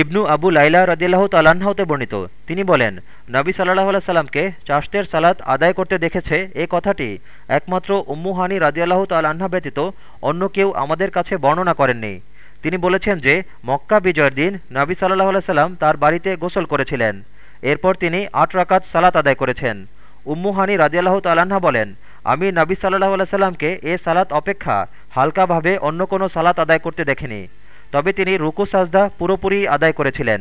ইবনু আবু লাইলা রদিল্লাহ তালাহতে বর্ণিত। তিনি বলেন, নবী সাল্লাহ সাল্লামকে চাষতের সালাত আদায় করতে দেখেছে এ কথাটি একমাত্র উম্মুহানি রাজিয়াল্লাহ তাল্লাহ্না ব্যতীত অন্য কেউ আমাদের কাছে বর্ণনা করেননি। তিনি বলেছেন যে, মক্কা বিজয়ের দিন নবী সাল্লাহ সাল্লাম তার বাড়িতে গোসল করেছিলেন। এরপর তিনি আট রাকাত সালাত আদায় করেছেন। উম্মুহানি রাজিয়াল্লাহ তাল্লাহ্না বলেন, আমি নবী সাল্লাহ সাল্লামকে এ সালাত অপেক্ষা হালকাভাবে অন্য কোনো সালাত আদায় করতে দেখিনি। তবে তিনি রুকু সাজদা পুরোপুরি আদায় করেছিলেন।